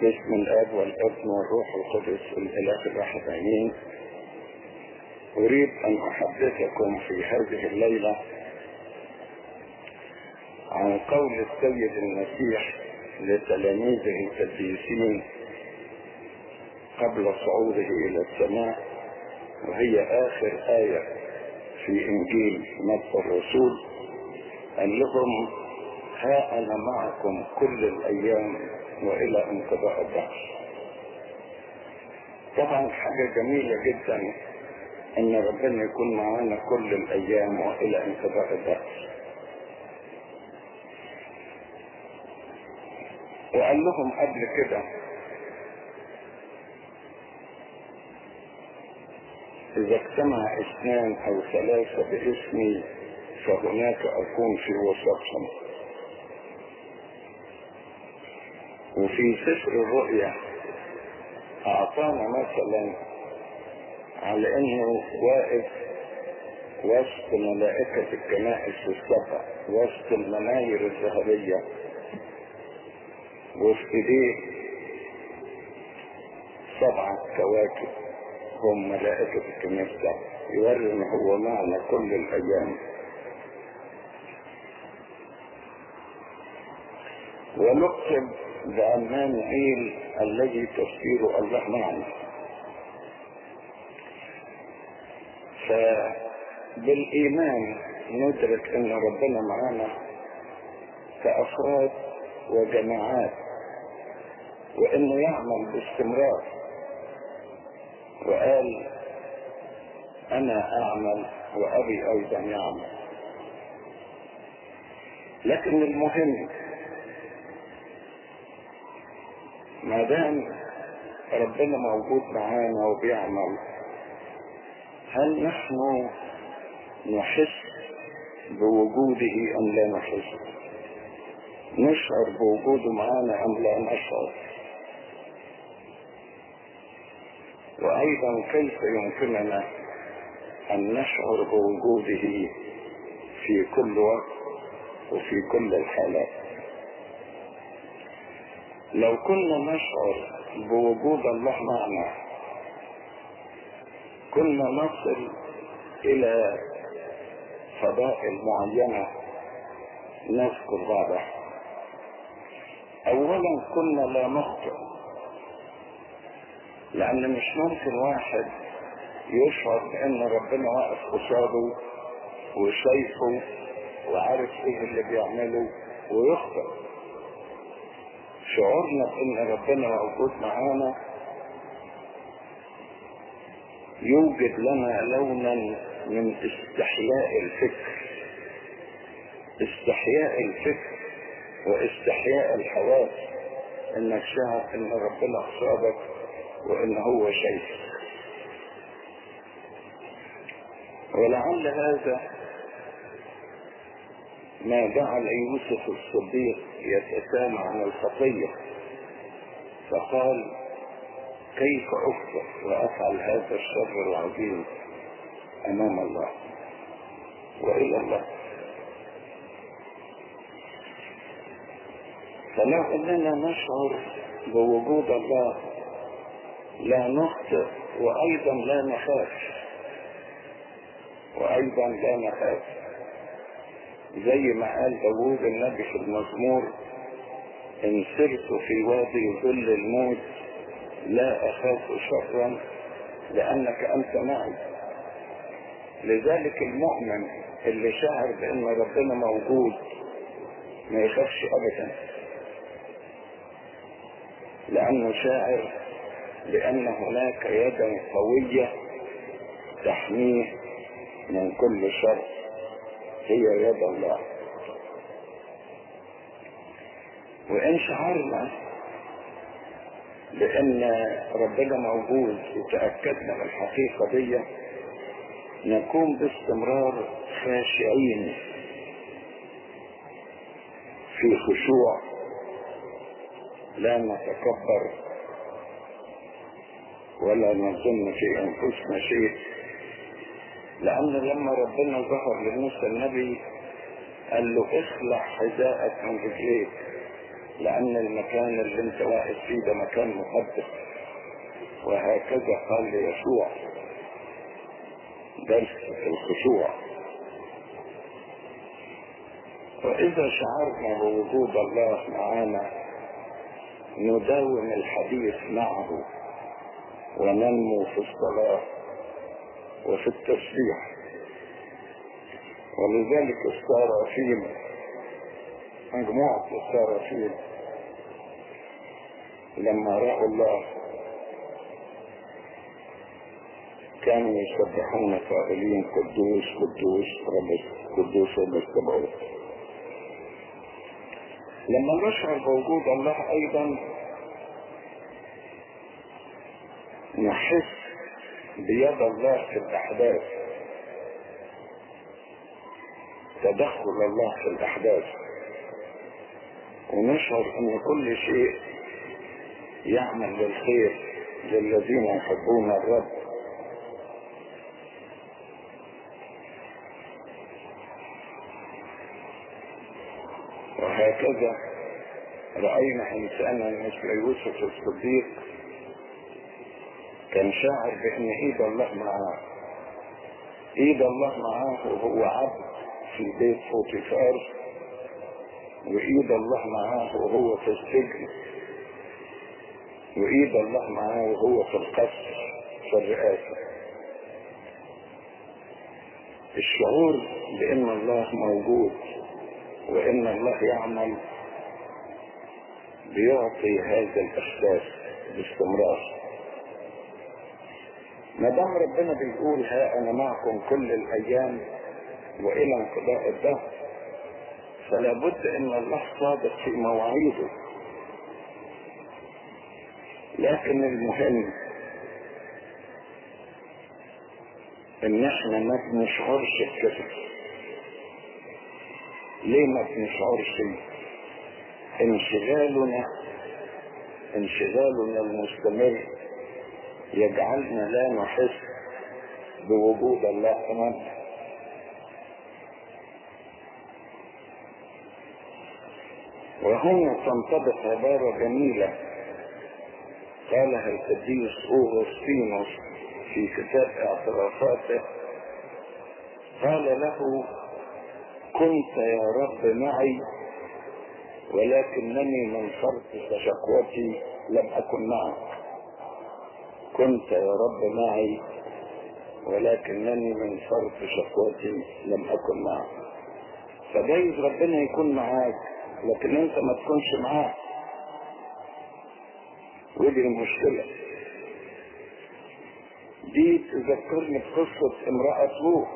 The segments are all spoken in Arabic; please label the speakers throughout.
Speaker 1: باسم الاب والابن والروح القدس الاله الواحد امين أريد أن أحدثكم في هذه الليلة عن قول السيد المسيح لتلاميذه القديسين قبل صعوده إلى السماء وهي آخر آية في إنجيل متى الرسول. قال لهم ها أنا معكم كل الأيام وإلى انقضاء الدهر طبعا حاجة جميلة جدا أن ربنا يكون معانا كل الأيام وإلى انقضاء الدهر وقال لهم قبل كده إذا اجتمع اثنان أو ثلاثة باسمي فهناك أكون في وسطهم وفي سفر الرؤيا. أعطانا مثلا على أنه واقف وسط ملائكة الكنائس السبع وسط المناير الذهبية. وفي ايديه سبعة كواكب هم ملائكة الكنيسة يوري ان هو معنا كل الأيام. ونكتب بعنوان عيل الذي تفسير الله معنا فبالإيمان ندرك أن ربنا معانا كأفراد وجماعات وأنه يعمل باستمرار. وقال أنا أعمل وأبي أيضا يعمل. لكن المهم ما دام ربنا موجود معانا وبيعمل هل نحن نحس بوجوده أم لا نحس؟ نشعر بوجوده معانا أم لا نشعر؟ وأيضا كيف يمكننا أن نشعر بوجوده في كل وقت وفي كل الحالات؟ لو كنا نشعر بوجود الله معنا كنا نصل إلى فضائل معينة نذكر بعضها اولا كنا لا نخطئ لأن مش ممكن واحد يشعر بأن ربنا واقف قصاده وشايفه وعارف إيه اللي بيعمله ويخطئ. شعورنا بإن ربنا موجود معانا يوجد لنا لونا من استحياء الفكر. استحياء الفكر واستحياء الحواس انك شاعر إن ربنا أصابك وإن هو شيء. ولعل هذا ما جعل يوسف الصديق يتسامى عن الخطية. فقال كيف أخطئ وأفعل هذا الشر العظيم أمام الله وإلى الله؟ فلو إننا نشعر بوجود الله لا نخطئ وأيضا لا نخاف. وأيضا لا نخاف. زي ما قال داوود النبي في المزمور إن سرت في وادي ظل الموت لا أخاف شرا لأنك أنت معي. لذلك المؤمن اللي شعر بأن ربنا موجود ما يخافش ابدا. لأنه شاعر بأن هناك يدا قوية تحميه من كل شر. هي يد الله. وإن شعرنا بأن ربنا موجود وتأكدنا من الحقيقة دي نكون باستمرار خاشعين في خشوع لا نتكبر ولا نظن في أنفسنا شيء. لأن لما ربنا ظهر لموسى النبي قال له اخلع حذاءك من رجليك لأن المكان اللي أنت واقف فيه ده مكان مقدس. وهكذا قال ليشوع درس الخشوع. وإذا شعرنا بوجود الله معنا نداوم الحديث معه وننمو في الصلاة. وفي التسبيح. ولذلك الصارفين مجموعة الصارفين لما رأوا الله كانوا يسبحون قائلين قدوس قدوس رب قدوس رب السبعوت لما نشعر بوجود الله أيضا نحس بيد الله في الأحداث. تدخل الله في الأحداث. ونشعر أن كل شيء يعمل للخير للذين يحبون الرب. وهكذا رأينا إنسانا مثل يوسف الصديق كان شاعر بأن إيد الله معاه. إيد الله معاه وهو عبد في بيت فوتيفار وإيد الله معاه وهو في السجن. وإيد الله معاه وهو في القصر في الرئاسة. الشعور بأن الله موجود وأن الله يعمل بيعطي هذا الإحساس باستمرار. ما دام ربنا بيقول ها أنا معكم كل الأيام وإلى انقضاء الدهر فلا بد إن الله صادق في مواعيده. لكن المهم إن إحنا ما بنشعرش بكده ليه ما بنشعرش؟ انشغالنا انشغالنا المستمر يجعلنا لا نحس بوجود الله امامنا وهنا تنطبق عبارة جميلة قالها القديس أوغسطينوس في كتاب اعترافاته. قال له كنت يا رب معي ولكنني من فرط شكوتي لم أكن معك. كنت يا رب معي ولكنني من فرط شكوتي لم أكن معك فجايز ربنا يكون معاك لكن أنت ما تكونش معاه. ودي المشكلة. دي تذكرني بقصة امرأة لوط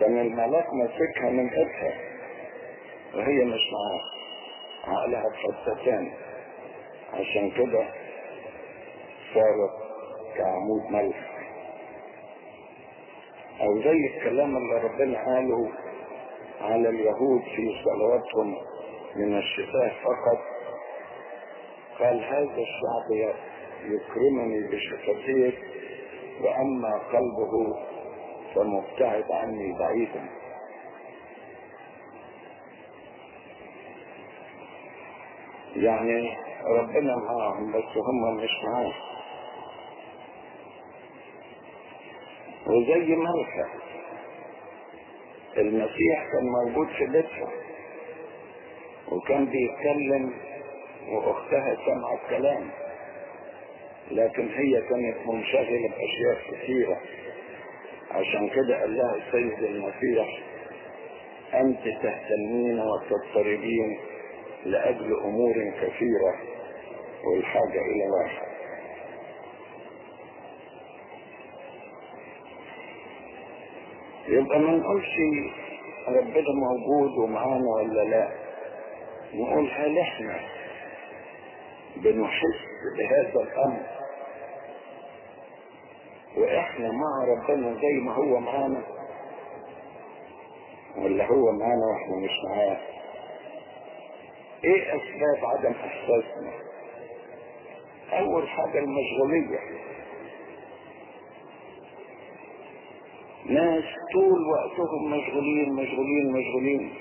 Speaker 1: كان الملاك ماسكها من ايدها وهي مش معاه. عقلها تاني عشان كده صارت كعمود ملح. أو زي الكلام اللي ربنا قاله على اليهود في صلواتهم من الشفاه فقط. قال هذا الشعب يكرمني بشفتيه وأما قلبه فمبتعد عني بعيدا. يعني ربنا معاهم بس هم مش معاه وزي ملكة. المسيح كان موجود في بيتها. وكان بيتكلم وأختها سمعت كلام. لكن هي كانت منشغلة بأشياء كثيرة. عشان كده قال لها السيد المسيح أنت تهتمين وتضطربين لأجل أمور كثيرة والحاجة إلى واحد. يبقى ما نقولش ربنا موجود ومعانا ولا لا. نقول هل إحنا بنحس بهذا الأمر. وإحنا مع ربنا زي ما هو معانا. ولا هو معانا وإحنا مش معاه. إيه أسباب عدم إحساسنا؟ أول حاجة المشغولية. ناس طول وقتهم مشغولين مشغولين مشغولين.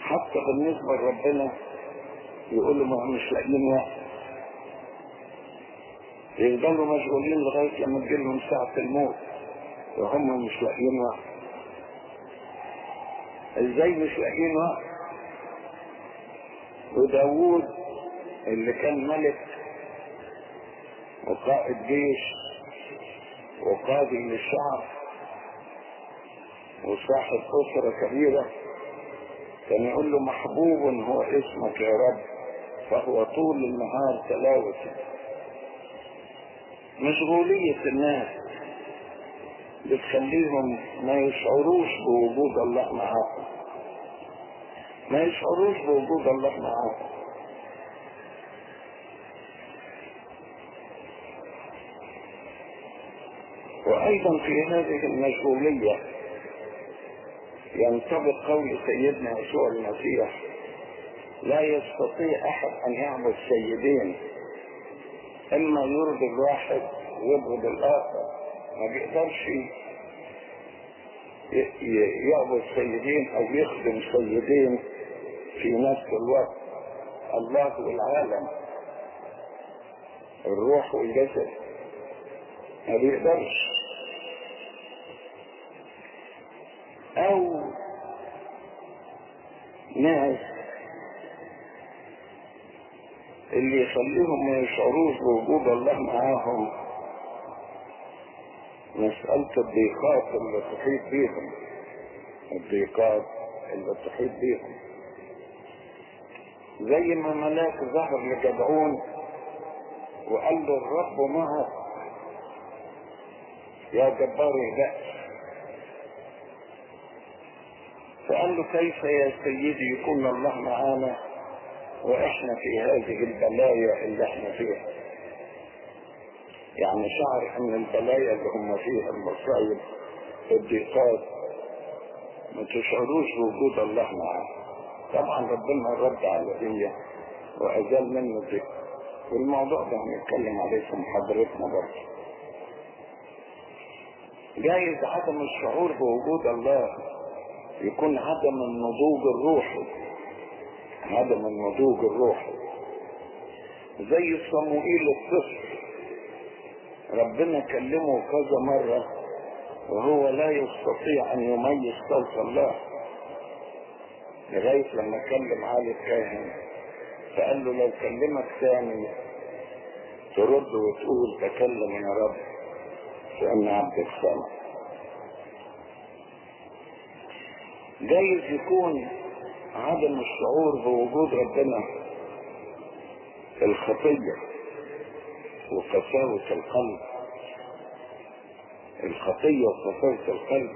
Speaker 1: حتى بالنسبة لربنا يقولوا ما هم مش لاقيين وقت. يفضلوا مشغولين لغاية لما تجيلهم ساعة الموت وهم مش لاقيين وقت. إزاي مش لاقيين وقت؟ وداوود اللي كان ملك وقائد جيش وقاضي للشعب وصاحب أسرة كبيرة كان يقول له محبوب هو اسمك يا رب فهو طول النهار تلاوته. مشغولية الناس بتخليهم ما يشعروش بوجود الله معاهم. ما يشعروش بوجود الله معاهم. وأيضا في هذه المشغولية ينطبق قول سيدنا يسوع المسيح لا يستطيع أحد أن يعبد سيدين إما يرضي الواحد ويبغض الآخر ما بيقدرش يعبد سيدين أو يخدم سيدين في نفس الوقت. الله والعالم الروح والجسد ما بيقدرش. أو ناس اللي يخليهم ما يشعروش بوجود الله معاهم. مسألة الضيقات اللي تحيط بيهم. الضيقات اللي تحيط بيهم. زي ما ملاك ظهر لجدعون وقال له الرب معك يا جبار البأس. فقال له كيف يا سيدي يكون الله معانا وإحنا في هذه البلايا اللي إحنا فيها. يعني شعر أن البلايا اللي هم فيها المصايب الضيقات ما تشعروش بوجود الله معاه طبعا ربنا رد على دي وأزال منه الذكر والموضوع ده هنتكلم عليه في محاضرتنا برضه. جايز عدم الشعور بوجود الله يكون عدم النضوج الروحي عدم النضوج الروحي زي صموئيل الطفل ربنا كلمه كذا مرة وهو لا يستطيع أن يميز صوت الله. لغاية لما كلم عالي الكاهن. فقال له لو كلمك ثاني ترد وتقول تكلم يا رب. فإن عبدك سامع جايز يكون عدم الشعور بوجود ربنا الخطية وقساوة القلب. الخطية وقساوة القلب.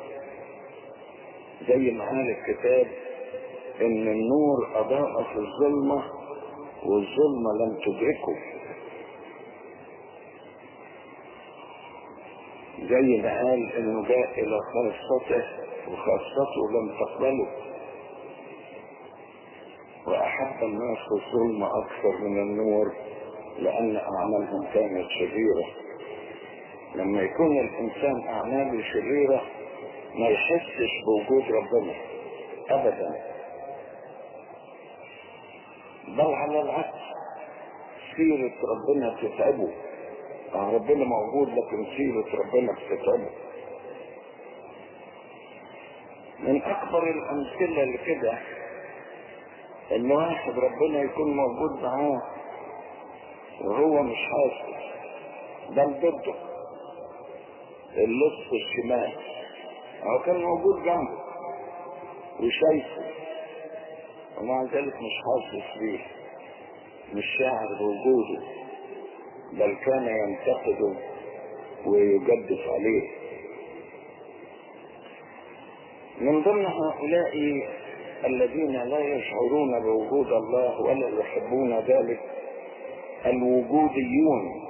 Speaker 1: زي ما قال الكتاب إن النور أضاء في الظلمة والظلمة لم تدركه. زي ما قال إنه جاء إلى خاصته وخاصته لم تقبله. وأحب الناس الظلم أكثر من النور لأن أعمالهم كانت شريرة. لما يكون الإنسان أعماله شريرة ما يحسش بوجود ربنا ابدا. بل على العكس سيرة ربنا تتعبه. ربنا موجود لكن سيرة ربنا بتتعبه. من أكبر الأمثلة لكده ان واحد ربنا يكون موجود معاه وهو مش حاسس بل ضده اللص الشمال هو كان موجود جنبه وشايفه ومع ذلك مش حاسس بيه مش شاعر بوجوده بل كان ينتقده ويجدف عليه. من ضمن هؤلاء الذين لا يشعرون بوجود الله ولا يحبون ذلك الوجوديون.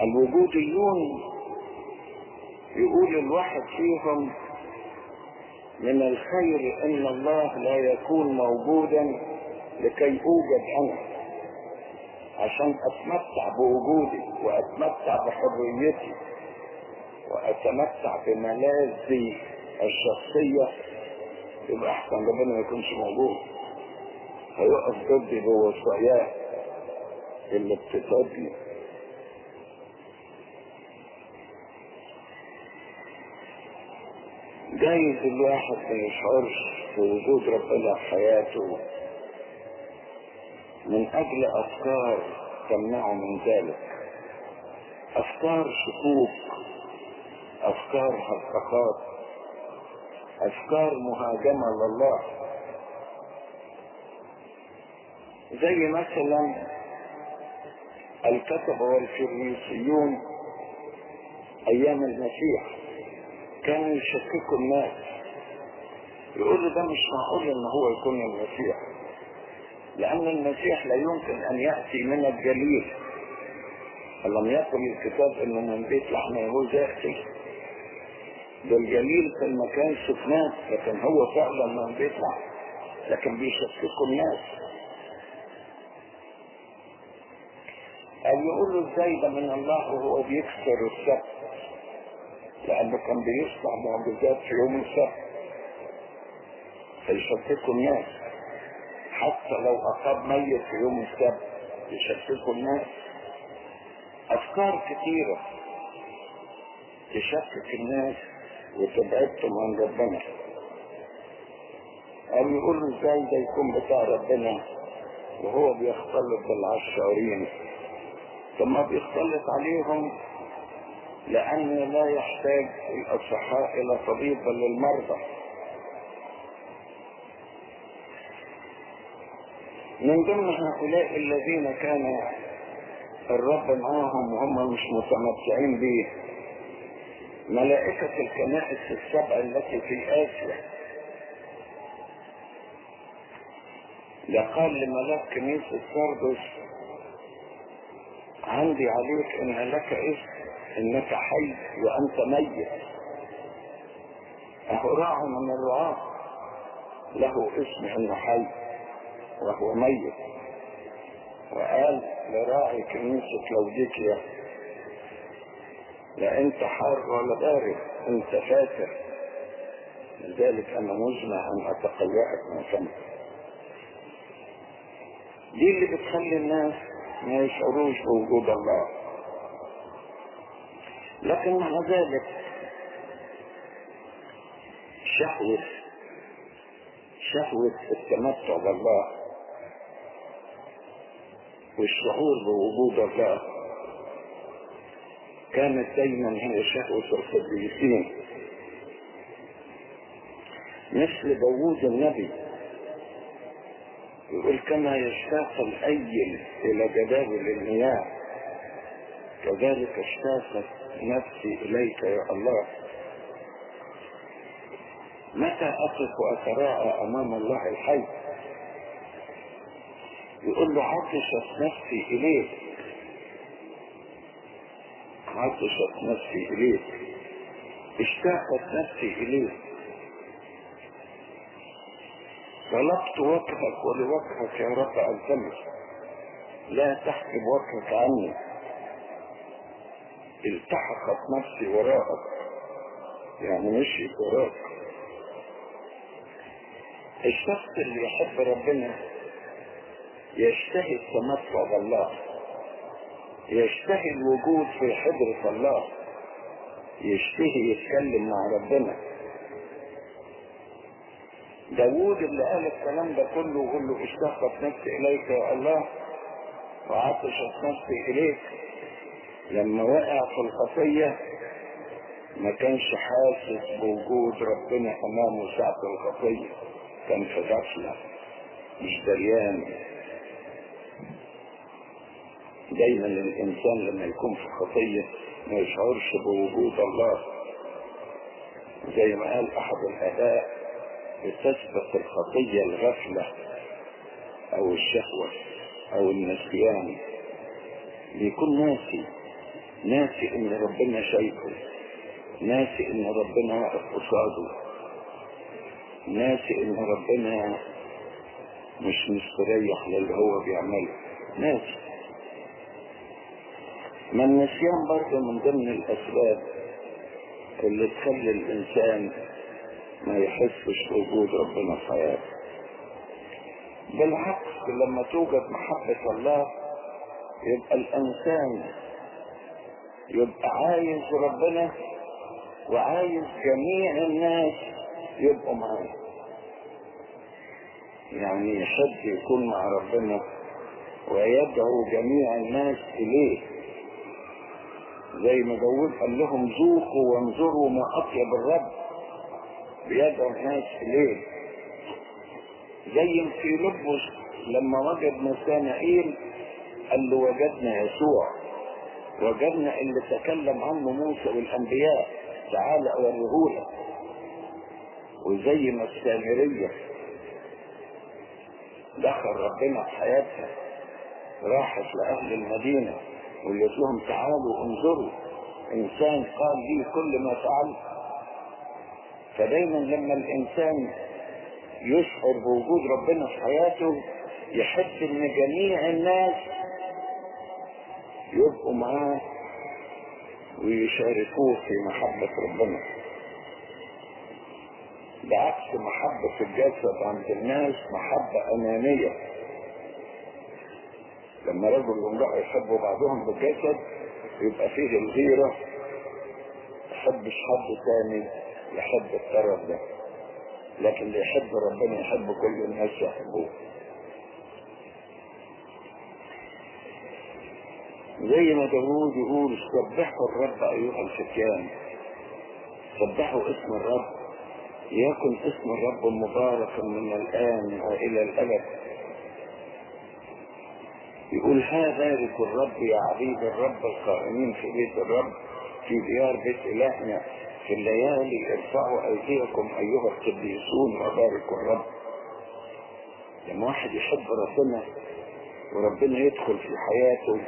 Speaker 1: الوجوديون يقول الواحد فيهم من الخير إن الله لا يكون موجودا لكي أوجد أنا عشان أتمتع بوجودي وأتمتع بحريتي. وأتمتع بملاذي الشخصية يبقى أحسن ربنا ما يكونش موجود. هيقف ضدي بوصاياه اللي بتتعبني جايز الواحد ما يشعرش بوجود ربنا في حياته من أجل أفكار تمنعه من ذلك. أفكار شكوك. أفكار حققات أفكار مهاجمة لله. زي مثلا الكتبة والفريسيون أيام المسيح كانوا يشككوا الناس. يقولوا ده مش معقول إن هو يكون المسيح لأن المسيح لا يمكن أن يأتي من الجليل. ألم يقل الكتاب إنه من بيت لحم يهوذا يأتي ده الجليل في المكان شفناه لكن هو فعلا من بيت لحم لكن بيشككوا الناس. قال يقولوا إزاي ده من الله وهو بيكسر السبت لأنه كان بيصنع معجزات في يوم السبت. فيشككوا الناس. حتى لو أصاب ميت في يوم السبت يشككوا الناس. أفكار كثيرة تشكك الناس. وتبعدهم عن ربنا. أو يقولوا إزاي ده يكون بتاع ربنا وهو بيختلط بالعشارين ثم بيختلط عليهم لأن لا يحتاج الأصحاء إلى طبيب للمرضى. من ضمن هؤلاء الذين كان الرب معاهم وهم مش متمتعين به ملائكة الكنائس السبع التي في آسيا. لقال لملاك كنيسة سردس عندي عليك إن لك اسم إنك حي وأنت ميت. أهو راع من الرعاة له اسم إنه حي وهو ميت. وقال لراعي كنيسة لوديكيا لا انت حار ولا بارد أنت فاتر لذلك أنا مزمع أن اتقيأك من فمك. دي اللي بتخلي الناس ما يشعروش بوجود الله. لكن مع ذلك شهوة شهوة التمتع بالله والشعور بوجود الله كانت دايما هي شهوة القديسين مثل داوود النبي. يقول كما يشتاق الأيل إلى جداول المياه كذلك اشتاقت نفسي إليك يا الله. متى أقف وأتراءى أمام الله الحي؟ يقول له عطشت نفسي إليك. عطشت نفسي إليك اشتاقت نفسي إليك طلبت وجهك ولوجهك يا رب التمس لا تحجب وجهك عني. التحقت نفسي وراءك. يعني مشيت وراك. الشخص اللي يحب ربنا يشتهي التمتع بالله. يشتهي الوجود في حضرة الله. يشتهي يتكلم مع ربنا. داوود اللي قال الكلام ده كله يقول له اشتقت نفسي إليك يا الله وعطشت نفسي إليك. لما وقع في الخطية ما كانش حاسس بوجود ربنا أمامه ساعة الخطية كان في غفلة مش دريان. دايما الإنسان لما يكون في خطية ما يشعرش بوجود الله. زي ما قال أحد الاباء بتسبق الخطية الغفلة أو الشهوة أو النسيان. بيكون ناسي ناسي إن ربنا شايفه ناسي إن ربنا واقف قصاده ناسي إن ربنا مش مستريح للي هو بيعمله. ناسي. ما النسيان برضه من ضمن الأسباب اللي تخلي الإنسان ما يحسش وجود ربنا في حياته. بالعكس لما توجد محبة الله يبقى الإنسان يبقى عايز ربنا وعايز جميع الناس يبقوا معاه. يعني يحب يكون مع ربنا ويدعو جميع الناس إليه. زي ما داود قال لهم ذوقوا وانظروا ما أطيب الرب. بيدعو الناس إليه زي في لبس لما وجد نسانائيل قال له وجدنا يسوع. وجدنا اللي تكلم عنه موسى والأنبياء. تعالى أوريهولك. وزي ما السامرية. دخل ربنا في حياتها. راحت لأهل المدينة. وقالت لهم تعالوا انظروا إنسان قال لي كل ما فعل. فدايما لما الإنسان يشعر بوجود ربنا في حياته يحس إن جميع الناس يبقوا معاه ويشاركوه في محبة ربنا. بعكس محبة الجسد عند الناس محبة أنانية. لما رجل وامرأة يحبوا بعضهم بالجسد يبقى فيه الغيرة يحبش حد تاني يحب الطرف ده. لكن اللي يحب ربنا يحب كل الناس يحبوه. زي ما داوود يقول سبحوا الرب أيها الفتيان. سبحوا اسم الرب. ليكن اسم الرب مباركا من الآن وإلى الأبد. يقول ها بارك الرب يا عبيد الرب القائمين في بيت الرب في ديار بيت إلهنا في الليالي ارفعوا أيديكم أيها القديسون وباركوا الرب. لما واحد يحب ربنا وربنا يدخل في حياته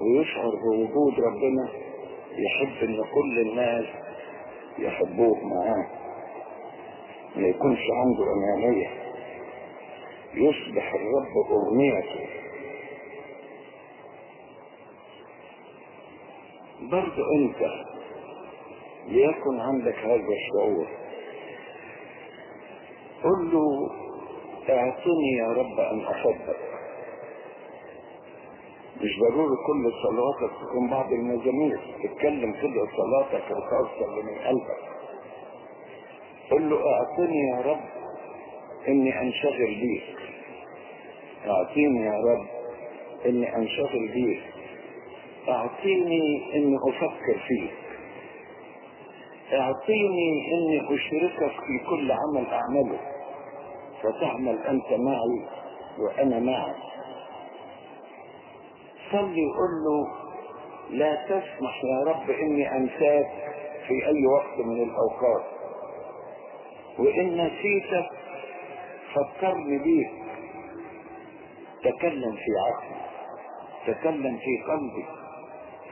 Speaker 1: ويشعر بوجود ربنا يحب إن كل الناس يحبوه معاه. ما يكونش عنده انانية يصبح الرب أغنيته. برضو انت ليكن عندك هذا الشعور. قل له اعطني يا رب أن أحبك. مش ضروري كل صلواتك تكون بعض المزامير تتكلم كده صلاتك الخاصة اللي من قلبك. قل له اعطني يا رب إني أنشغل بيك. اعطيني يا رب إني أنشغل بيك. أعطيني إني أفكر فيك. أعطيني إني أشركك في كل عمل أعمله. فتعمل أنت معي وأنا معك. صلي وقل له لا تسمح يا رب إني أنساك في أي وقت من الأوقات. وإن نسيتك فكرني بيك. تكلم في عقلي تكلم في قلبي.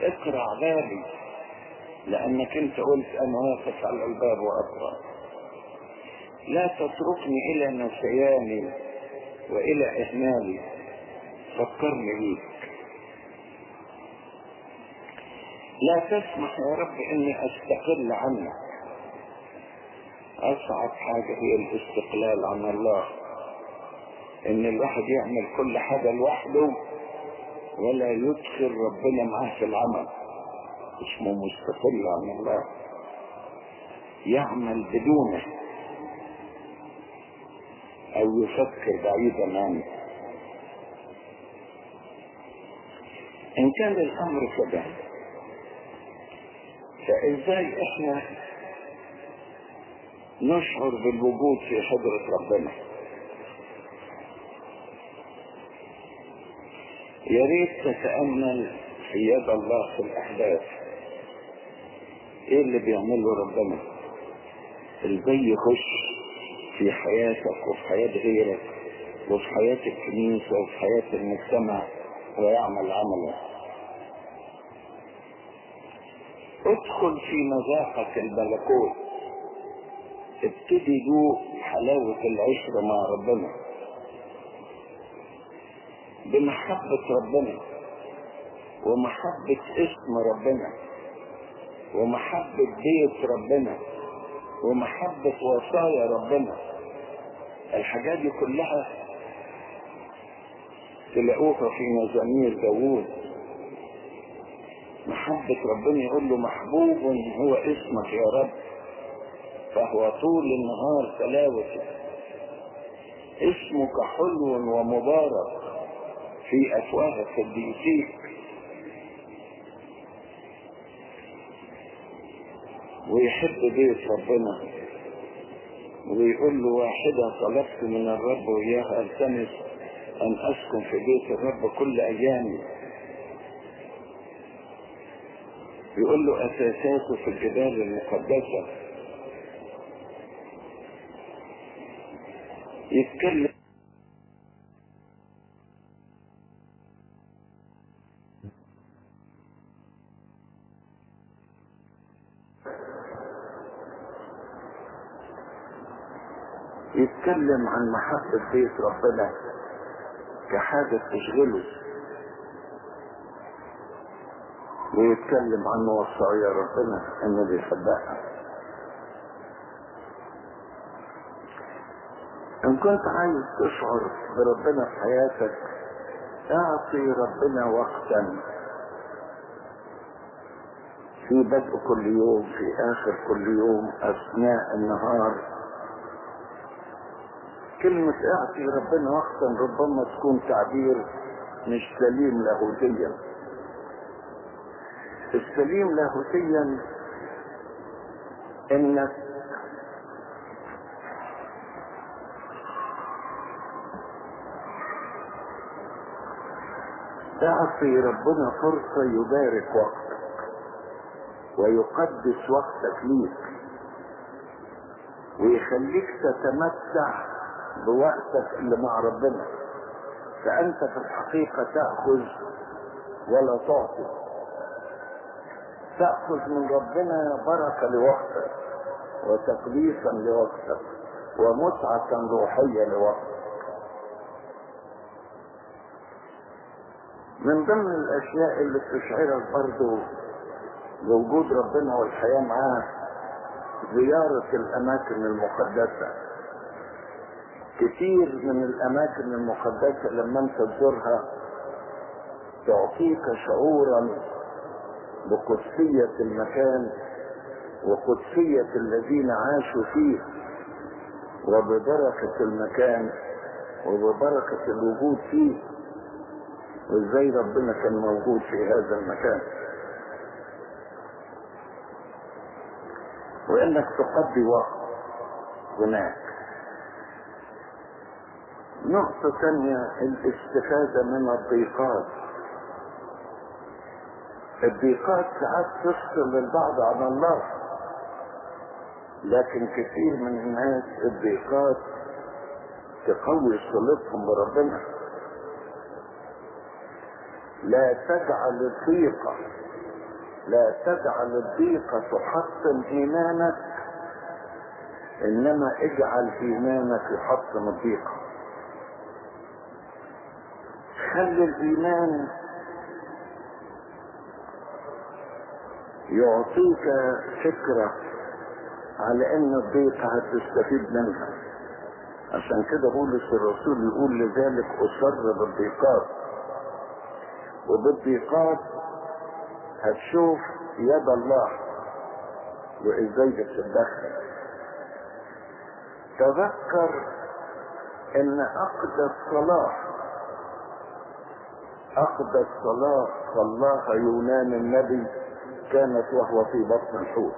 Speaker 1: اقرع بابي لأنك أنت قلت أنا واقف على الباب وأقرأ. لا تتركني إلى نسياني وإلى إهمالي فكرني بيك. لا تسمح يا رب إني أستقل عنك. أصعب حاجة هي الاستقلال عن الله. إن الواحد يعمل كل حاجة لوحده ولا يدخل ربنا معاه في العمل. اسمه مستقل عن الله. يعمل بدونه. أو يفكر بعيدا عنه إن كان الأمر كده فإزاي إحنا نشعر بالوجود في حضرة ربنا؟ يا ريت تتأمل في يد الله في الأحداث. إيه اللي بيعمله ربنا؟ إزاي يخش في حياتك وفي حياة غيرك وفي حياة الكنيسة وفي حياة المجتمع ويعمل عمله. ادخل في مذاقة الملكوت ابتدي دوق حلاوة العشرة مع ربنا. بمحبة ربنا ومحبة اسم ربنا ومحبة بيت ربنا ومحبة وصايا ربنا. الحاجات دي كلها تلاقوها في مزامير داوود. محبة ربنا يقول له محبوب هو اسمك يا رب فهو طول النهار تلاوته. اسمك حلو ومبارك. في أفواه القديسين ويحب بيت ربنا. ويقول له واحدة طلبت من الرب وإياها ألتمس أن أسكن في بيت الرب كل أيامي. يقول له أساساته في الجبال المقدسة. يتكلم يتكلم عن محبة بيت ربنا كحاجة تشغله. ويتكلم عن وصايا ربنا انه بيحبها إن كنت عايز تشعر بربنا في حياتك أعطي ربنا وقتا في بدء كل يوم في آخر كل يوم أثناء النهار كلمة اعطي ربنا وقتا ربما تكون تعبير مش سليم لاهوتيا. السليم لاهوتيا انك تعطي ربنا فرصة يبارك وقتك ويقدس وقتك ليك ويخليك تتمتع بوقتك اللي مع ربنا. فأنت في الحقيقة تأخذ ولا تعطي. تأخذ من ربنا بركة لوقتك وتقديسا لوقتك ومتعة روحية لوقتك. من ضمن الأشياء اللي بتشعرك برضو بوجود ربنا والحياة معاه زيارة الأماكن المقدسة. كتير من الأماكن المقدسة لما أنت تزورها تعطيك شعورا بقدسية المكان وقدسية الذين عاشوا فيه وببركة المكان وببركة الوجود فيه وازاي ربنا كان موجود في هذا المكان. وإنك تقضي وقت هناك. نقطة ثانية الاستفادة من الضيقات. الضيقات ساعات تفصل البعض عن الله. لكن كثير من الناس الضيقات تقوي صلتهم بربنا. لا تجعل الضيقة لا تجعل الضيقة تحطم إيمانك إنما اجعل إيمانك يحطم الضيقة. خلي الإيمان يعطيك فكرة على أن الضيقة هتستفيد منها. عشان كده بولس الرسول يقول لذلك أصر بالضيقات. وبالضيقات هتشوف يد الله وإزاي بتتدخل. تذكر إن أقدس صلاة أقدس صلاة صلاها يونان النبي كانت وهو في بطن الحوت.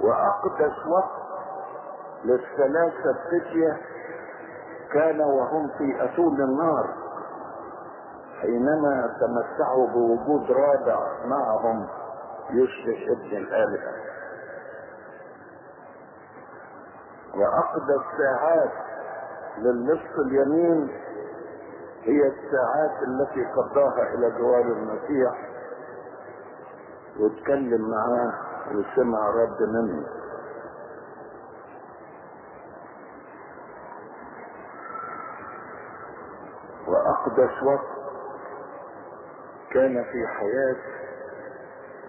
Speaker 1: وأقدس وقت للثلاثة فتية كان وهم في اتون النار حينما تمتعوا بوجود رابع معهم يشبه ابن الآلهة. وأقدس ساعات للنصف اليمين هي الساعات التي قضاها إلى جوار المسيح. واتكلم معاه وسمع رد منه. وأقدس وقت كان في حياة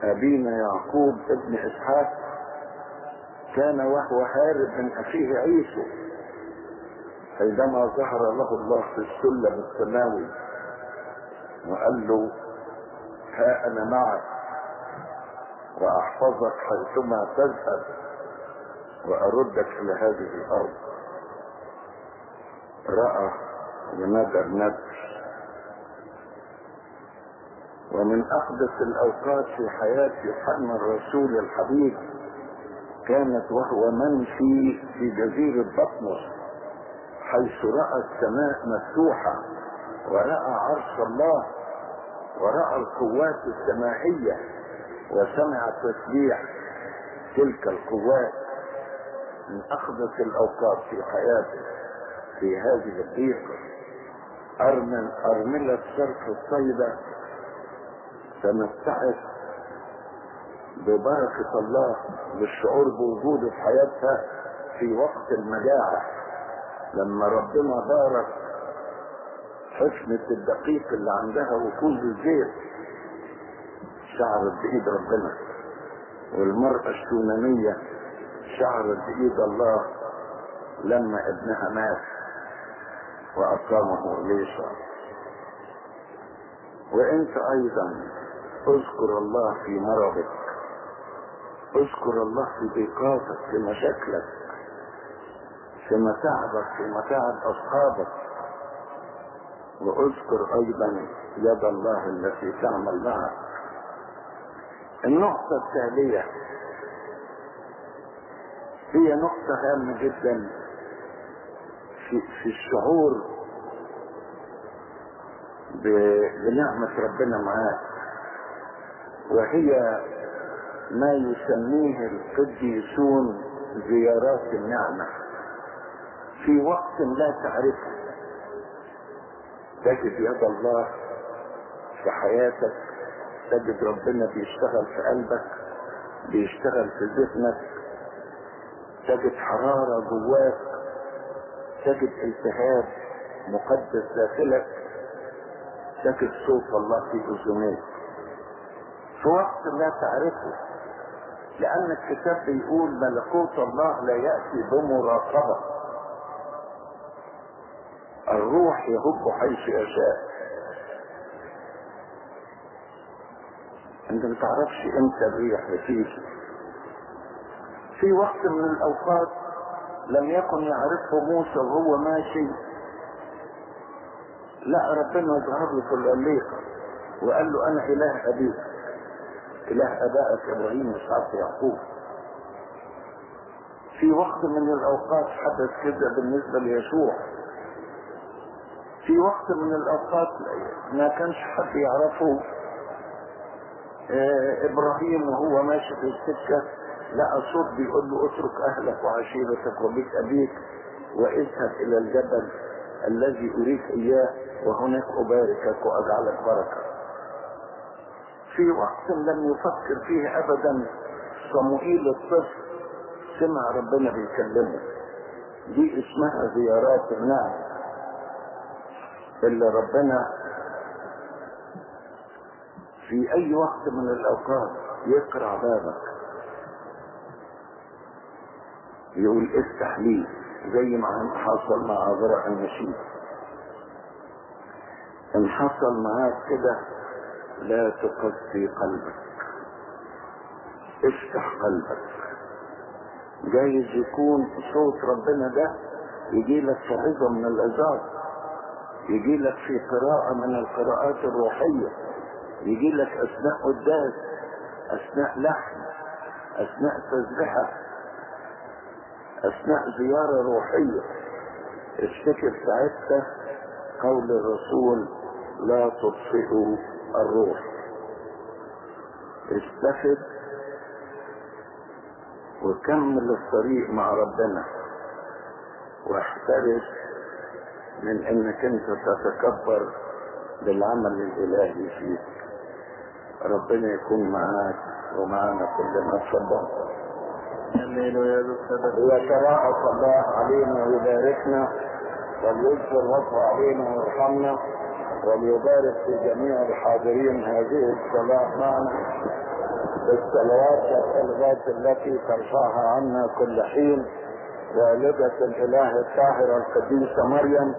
Speaker 1: أبينا يعقوب ابن إسحاق كان وهو هارب من أخيه عيسو. حينما ظهر له الله في السلم السماوي وقال له ها أنا معك. وأحفظك حيثما تذهب وأردك إلى هذه الأرض. رأى وندى الندر ومن أحدث الأوقات في حياة يوحنا الرسول الحبيب كانت وهو منفي في جزيرة بطمس حيث رأى السماء مفتوحة ورأى عرش الله ورأى القوات السمائية وسمع تسبيح تلك القوات من أحدث الأوقات في حياته في هذه الضيقة أرمل أرملة شرق الصيدة تمتعت ببركة الله بالشعور بوجوده في حياتها في وقت المجاعة. لما ربنا بارك حفنة الدقيق اللي عندها وكوز الزيت شعرت بإيد ربنا. والمرأة الشونانية شعرت بإيد الله لما ابنها مات وأقامه إليشا وأنت أيضا أذكر الله في مرضك أذكر الله في ضيقاتك في مشاكلك. في متاعبك في متاعب أصحابك. وأذكر أيضا يد الله التي تعمل معك. النقطة التالية. هي نقطة هامة جدا في, في الشعور بنعمة ربنا معاك. وهي ما يسميه القديسون زيارات النعمة. في وقت لا تعرفه. تجد يد الله في حياتك تجد ربنا بيشتغل في قلبك بيشتغل في ذهنك تجد حرارة جواك تجد التهاب مقدس داخلك تجد صوت الله في اذنيك في وقت لا تعرفه لأن الكتاب بيقول ملكوت الله لا يأتي بمراقبة. الروح يهب حيث يشاء. انت ما تعرفش إمتى الريح بتيجي في وقت من الأوقات لم يكن يعرفه موسى وهو ماشي لا ربنا ظهر له في العليقة وقال له أنا إله أبيك. إله ابائك إبراهيم واسحاق يعقوب. في وقت من الأوقات حدث كده بالنسبة ليشوع في وقت من الأوقات ما كانش حد يعرفه آه إبراهيم وهو ماشي في السكة لقى صوت بيقول له اترك أهلك وعشيرتك وبيت أبيك واذهب إلى الجبل الذي أريك إياه وهناك أباركك وأجعلك بركة. في وقت لم يفكر فيه ابدا صموئيل الطفل سمع ربنا بيكلمه. دي اسمها زيارات النعم. اللي ربنا في أي وقت من الأوقات يقرع بابك. يقول افتح لي زي ما حصل مع عذراء المشيد إن حصل معاك كده لا تقسي قلبك. افتح قلبك. جايز يكون صوت ربنا ده يجي لك في من العظات يجي لك في قراءة من القراءات الروحية. يجي لك أثناء قداس أثناء لحن أثناء تسبحة أثناء زيارة روحية. افتكر ساعتها قول الرسول لا تطفئوا الروح. استفد وكمل الطريق مع ربنا. واحترس من إنك أنت تتكبر بالعمل الإلهي فيك. ربنا يكون معاك ومعانا كلنا تفضل.
Speaker 2: آمين السبب
Speaker 1: ويتراءى الله علينا ويباركنا وليجبر وفو علينا ويرحمنا وليبارك في جميع الحاضرين. هذه الصلاة معنا بالصلوات والطلبات التي ترفعها عنا كل حين. والدة الإله الطاهرة القديسة مريم.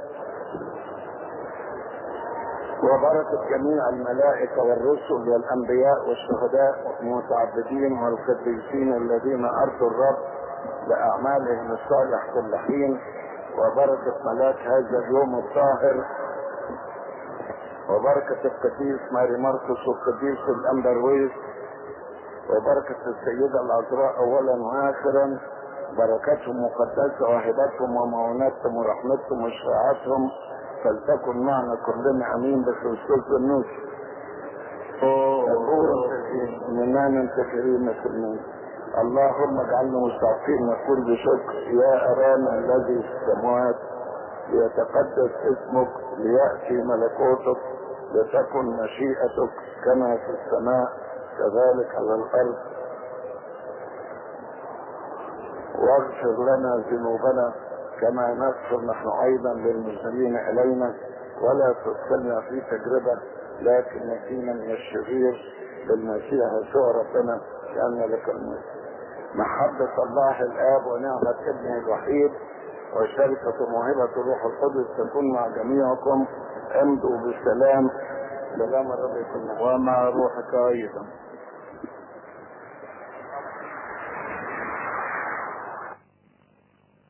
Speaker 1: وبركة جميع الملائكة والرسل والأنبياء والشهداء والمتعبدين والقديسين الذين أرضوا الرب لأعمالهم الصالح كل حين وبركة ملاك هذا اليوم الطاهر. وبركة القديس ماري مرقس والقديس الأمبرويس. وبركة السيدة العذراء أولا وآخرا. بركتهم مقدسة وهبتهم ومعونتهم ورحمتهم وشفاعتهم فلتكن معنا كلنا آمين. بخريستوس النوس منانا كثيرين في الموت اللهم اجعلنا مستعقين نقول بشكر. يا ارانا الذي في السماوات ليتقدس اسمك ليأتي ملكوتك لتكن مشيئتك كما في السماء كذلك على الأرض. واغفر لنا ذنوبنا كما نغفر نحن أيضا للمسلمين إلينا. ولا تدخلنا في تجربة لكن نجينا من الشرير بالمسيح يسوع ربنا لأن لك الملك محبة الله الآب ونعمة ابنه الوحيد. وشركة موهبة الروح القدس تكون مع جميعكم. امضوا بالسلام سلام الرب يكون.
Speaker 2: ومع روحك أيضا.